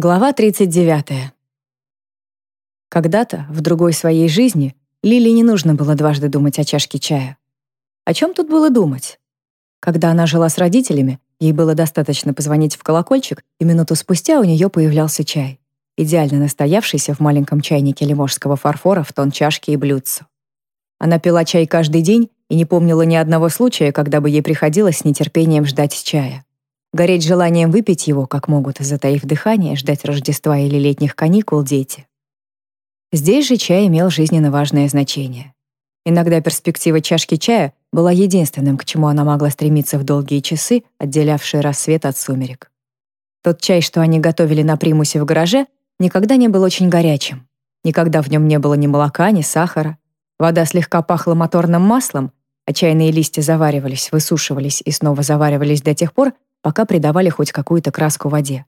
Глава 39. Когда-то, в другой своей жизни, Лили не нужно было дважды думать о чашке чая. О чем тут было думать? Когда она жила с родителями, ей было достаточно позвонить в колокольчик, и минуту спустя у нее появлялся чай, идеально настоявшийся в маленьком чайнике лиможского фарфора в тон чашки и блюдцу. Она пила чай каждый день и не помнила ни одного случая, когда бы ей приходилось с нетерпением ждать чая. Гореть желанием выпить его, как могут, затаив дыхание, ждать Рождества или летних каникул дети. Здесь же чай имел жизненно важное значение. Иногда перспектива чашки чая была единственным, к чему она могла стремиться в долгие часы, отделявшие рассвет от сумерек. Тот чай, что они готовили на примусе в гараже, никогда не был очень горячим. Никогда в нем не было ни молока, ни сахара. Вода слегка пахла моторным маслом, а чайные листья заваривались, высушивались и снова заваривались до тех пор, пока придавали хоть какую-то краску воде.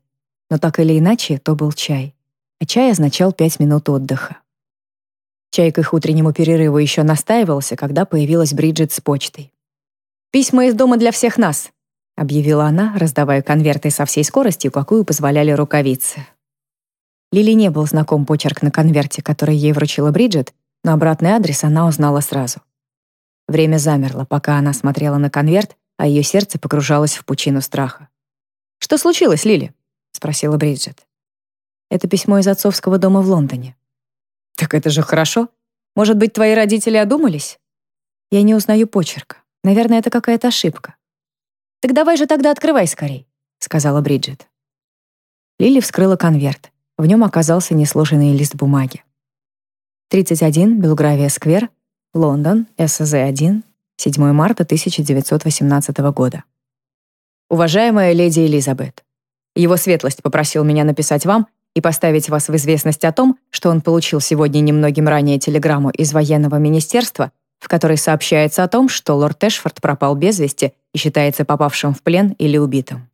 Но так или иначе, то был чай. А чай означал пять минут отдыха. Чай к их утреннему перерыву еще настаивался, когда появилась Бриджит с почтой. «Письма из дома для всех нас», — объявила она, раздавая конверты со всей скоростью, какую позволяли рукавицы. Лили не был знаком почерк на конверте, который ей вручила Бриджит, но обратный адрес она узнала сразу. Время замерло, пока она смотрела на конверт, а ее сердце погружалось в пучину страха. «Что случилось, Лили?» — спросила Бриджит. «Это письмо из отцовского дома в Лондоне». «Так это же хорошо. Может быть, твои родители одумались?» «Я не узнаю почерка. Наверное, это какая-то ошибка». «Так давай же тогда открывай скорей», — сказала Бриджит. Лили вскрыла конверт. В нем оказался несложенный лист бумаги. 31, Белгравия-сквер, Лондон, СЗ-1, 7 марта 1918 года. Уважаемая леди Элизабет, его светлость попросил меня написать вам и поставить вас в известность о том, что он получил сегодня немногим ранее телеграмму из военного министерства, в которой сообщается о том, что лорд Эшфорд пропал без вести и считается попавшим в плен или убитым.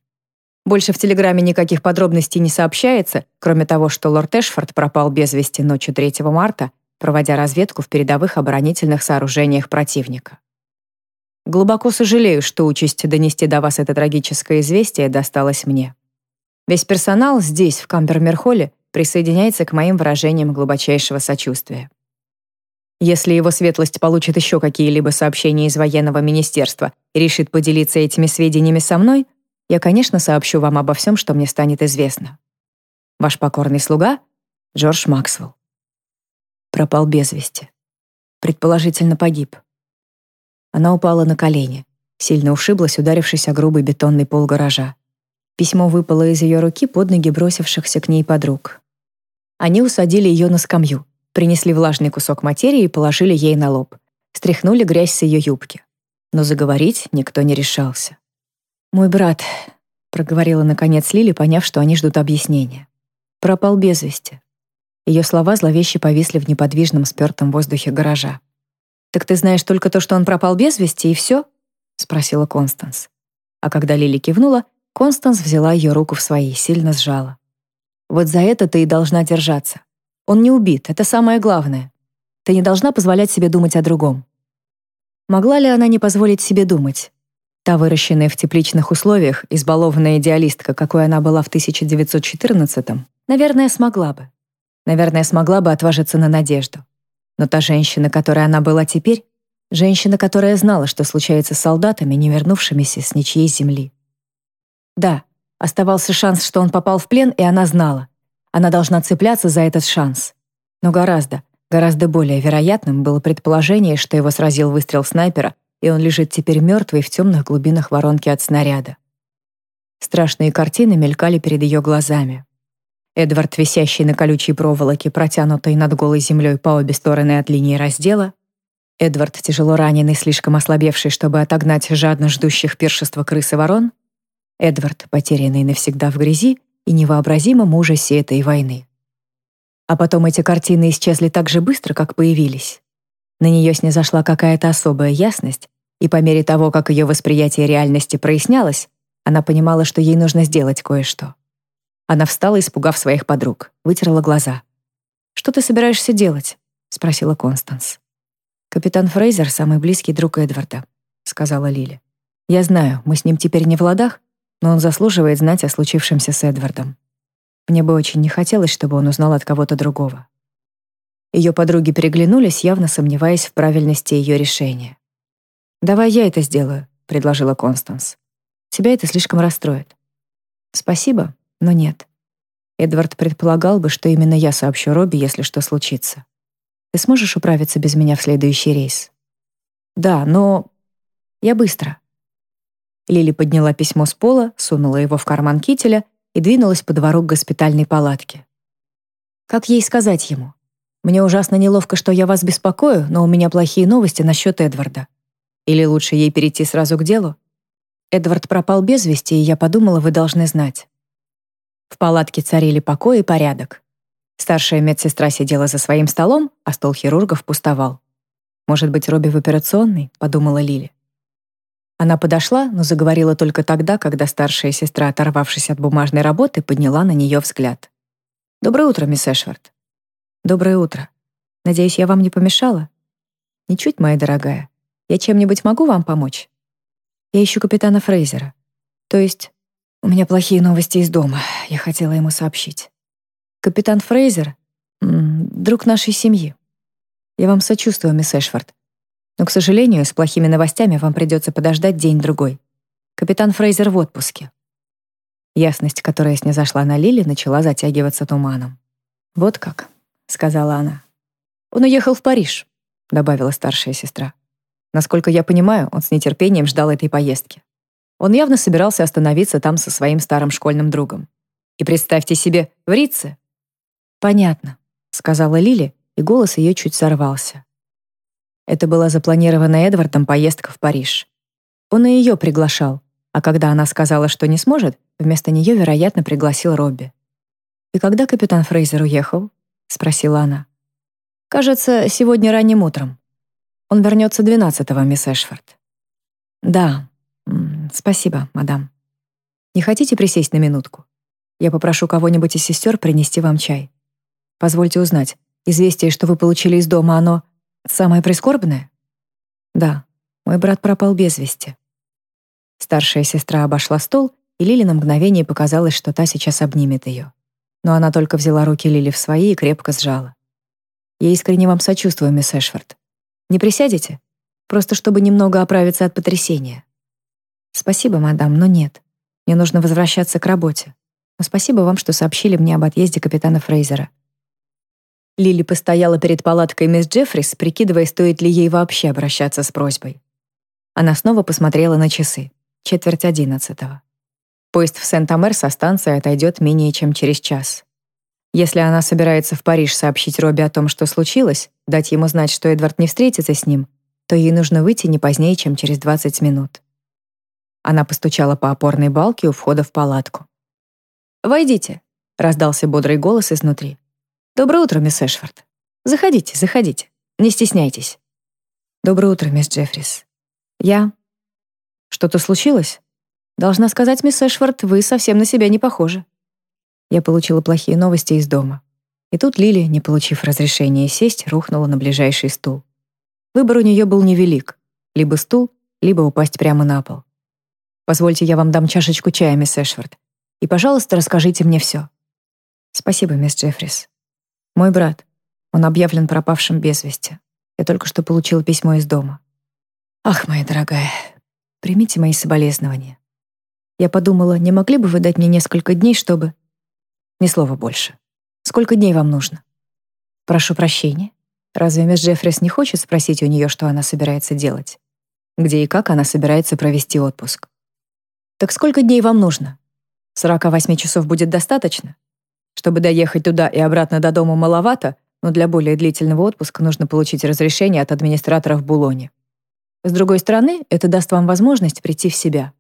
Больше в телеграмме никаких подробностей не сообщается, кроме того, что лорд Эшфорд пропал без вести ночью 3 марта, проводя разведку в передовых оборонительных сооружениях противника. Глубоко сожалею, что участь донести до вас это трагическое известие досталась мне. Весь персонал здесь, в Камбермерхолле, присоединяется к моим выражениям глубочайшего сочувствия. Если его светлость получит еще какие-либо сообщения из военного министерства и решит поделиться этими сведениями со мной, я, конечно, сообщу вам обо всем, что мне станет известно. Ваш покорный слуга Джордж Максвелл. Пропал без вести. Предположительно погиб. Она упала на колени, сильно ушиблась, ударившись о грубый бетонный пол гаража. Письмо выпало из ее руки под ноги бросившихся к ней подруг. Они усадили ее на скамью, принесли влажный кусок материи и положили ей на лоб. Стряхнули грязь с ее юбки. Но заговорить никто не решался. «Мой брат», — проговорила наконец Лили, поняв, что они ждут объяснения. «Пропал без вести». Ее слова зловеще повисли в неподвижном спёртом воздухе гаража. «Так ты знаешь только то, что он пропал без вести, и все?» — спросила Констанс. А когда Лили кивнула, Констанс взяла ее руку в свои, сильно сжала. «Вот за это ты и должна держаться. Он не убит, это самое главное. Ты не должна позволять себе думать о другом». Могла ли она не позволить себе думать? Та выращенная в тепличных условиях, избалованная идеалистка, какой она была в 1914-м, наверное, смогла бы. Наверное, смогла бы отважиться на надежду. Но та женщина, которой она была теперь, женщина, которая знала, что случается с солдатами, не вернувшимися с ничьей земли. Да, оставался шанс, что он попал в плен, и она знала. Она должна цепляться за этот шанс. Но гораздо, гораздо более вероятным было предположение, что его сразил выстрел снайпера, и он лежит теперь мертвый в темных глубинах воронки от снаряда. Страшные картины мелькали перед ее глазами. Эдвард, висящий на колючей проволоке, протянутой над голой землей по обе стороны от линии раздела. Эдвард, тяжело раненый, слишком ослабевший, чтобы отогнать жадно ждущих пиршества крыс и ворон. Эдвард, потерянный навсегда в грязи и невообразимом ужасе этой войны. А потом эти картины исчезли так же быстро, как появились. На нее снизошла какая-то особая ясность, и по мере того, как ее восприятие реальности прояснялось, она понимала, что ей нужно сделать кое-что. Она встала, испугав своих подруг, вытерла глаза. «Что ты собираешься делать?» — спросила Констанс. «Капитан Фрейзер — самый близкий друг Эдварда», — сказала Лили. «Я знаю, мы с ним теперь не в ладах, но он заслуживает знать о случившемся с Эдвардом. Мне бы очень не хотелось, чтобы он узнал от кого-то другого. Ее подруги переглянулись, явно сомневаясь в правильности ее решения. «Давай я это сделаю», — предложила Констанс. «Тебя это слишком расстроит». «Спасибо, но нет. Эдвард предполагал бы, что именно я сообщу Робби, если что случится. Ты сможешь управиться без меня в следующий рейс?» «Да, но...» «Я быстро». Лили подняла письмо с пола, сунула его в карман кителя и двинулась по двору к госпитальной палатке. Как ей сказать ему? Мне ужасно неловко, что я вас беспокою, но у меня плохие новости насчет Эдварда. Или лучше ей перейти сразу к делу? Эдвард пропал без вести, и я подумала, вы должны знать. В палатке царили покой и порядок. Старшая медсестра сидела за своим столом, а стол хирургов пустовал. «Может быть, Робби в операционной?» — подумала Лили. Она подошла, но заговорила только тогда, когда старшая сестра, оторвавшись от бумажной работы, подняла на нее взгляд. «Доброе утро, мисс Эшвард». «Доброе утро. Надеюсь, я вам не помешала?» «Ничуть, моя дорогая. Я чем-нибудь могу вам помочь?» «Я ищу капитана Фрейзера. То есть, у меня плохие новости из дома. Я хотела ему сообщить. Капитан Фрейзер — друг нашей семьи. Я вам сочувствую, мисс Эшфорд. Но, к сожалению, с плохими новостями вам придется подождать день-другой. Капитан Фрейзер в отпуске. Ясность, которая снизошла на Лили, начала затягиваться туманом. «Вот как», — сказала она. «Он уехал в Париж», — добавила старшая сестра. Насколько я понимаю, он с нетерпением ждал этой поездки. Он явно собирался остановиться там со своим старым школьным другом. И представьте себе, в Рице. «Понятно», — сказала Лили, и голос ее чуть сорвался. Это была запланированная Эдвардом поездка в Париж. Он и ее приглашал, а когда она сказала, что не сможет, вместо нее, вероятно, пригласил Робби. «И когда капитан Фрейзер уехал?» — спросила она. «Кажется, сегодня ранним утром. Он вернется 12-го, мисс Эшфорд». «Да, спасибо, мадам. Не хотите присесть на минутку? Я попрошу кого-нибудь из сестер принести вам чай. Позвольте узнать, известие, что вы получили из дома, оно Самое прискорбное? Да, мой брат пропал без вести. Старшая сестра обошла стол, и Лили на мгновение показалось, что та сейчас обнимет ее. Но она только взяла руки Лили в свои и крепко сжала. «Я искренне вам сочувствую, мисс Эшфорд. Не присядете? Просто чтобы немного оправиться от потрясения». «Спасибо, мадам, но нет. Мне нужно возвращаться к работе. Но спасибо вам, что сообщили мне об отъезде капитана Фрейзера. Лили постояла перед палаткой мисс Джеффрис, прикидывая, стоит ли ей вообще обращаться с просьбой. Она снова посмотрела на часы. Четверть одиннадцатого. Поезд в Сент-Амер со станции отойдет менее чем через час. Если она собирается в Париж сообщить Робби о том, что случилось, дать ему знать, что Эдвард не встретится с ним, то ей нужно выйти не позднее, чем через 20 минут. Она постучала по опорной балке у входа в палатку. «Войдите», — раздался бодрый голос изнутри. «Доброе утро, мисс Эшфорд. Заходите, заходите. Не стесняйтесь». «Доброе утро, мисс Джеффрис. Я...» «Что-то случилось?» «Должна сказать, мисс Эшфорд, вы совсем на себя не похожи». Я получила плохие новости из дома. И тут Лили, не получив разрешения сесть, рухнула на ближайший стул. Выбор у нее был невелик. Либо стул, либо упасть прямо на пол. «Позвольте, я вам дам чашечку чая, мисс Эшфорд. И, пожалуйста, расскажите мне все». «Спасибо, мисс Джеффрис. Мой брат. Он объявлен пропавшим без вести. Я только что получила письмо из дома. Ах, моя дорогая, примите мои соболезнования. Я подумала, не могли бы вы дать мне несколько дней, чтобы... Ни слова больше. Сколько дней вам нужно? Прошу прощения. Разве мисс Джеффрис не хочет спросить у нее, что она собирается делать? Где и как она собирается провести отпуск? Так сколько дней вам нужно? 48 часов будет достаточно? Чтобы доехать туда и обратно до дома маловато, но для более длительного отпуска нужно получить разрешение от администратора в Булоне. С другой стороны, это даст вам возможность прийти в себя.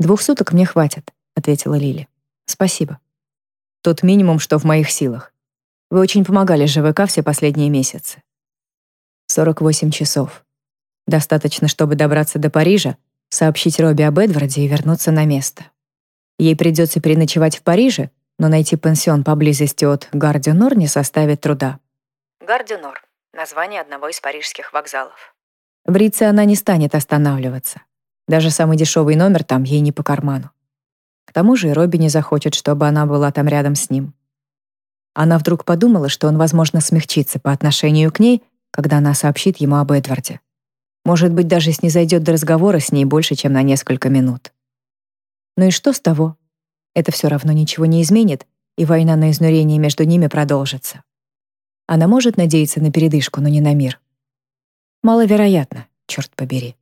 «Двух суток мне хватит», — ответила Лили. «Спасибо. Тот минимум, что в моих силах. Вы очень помогали ЖВК все последние месяцы. 48 часов. Достаточно, чтобы добраться до Парижа, сообщить Робби об Эдварде и вернуться на место. Ей придется переночевать в Париже, но найти пансион поблизости от Гардюнор не составит труда. Гардюнор — название одного из парижских вокзалов. В Рице она не станет останавливаться. Даже самый дешевый номер там ей не по карману. К тому же и Робби не захочет, чтобы она была там рядом с ним. Она вдруг подумала, что он, возможно, смягчится по отношению к ней, когда она сообщит ему об Эдварде. Может быть, даже снизойдет до разговора с ней больше, чем на несколько минут. Ну и что с того? Это все равно ничего не изменит, и война на изнурение между ними продолжится. Она может надеяться на передышку, но не на мир. Маловероятно, черт побери.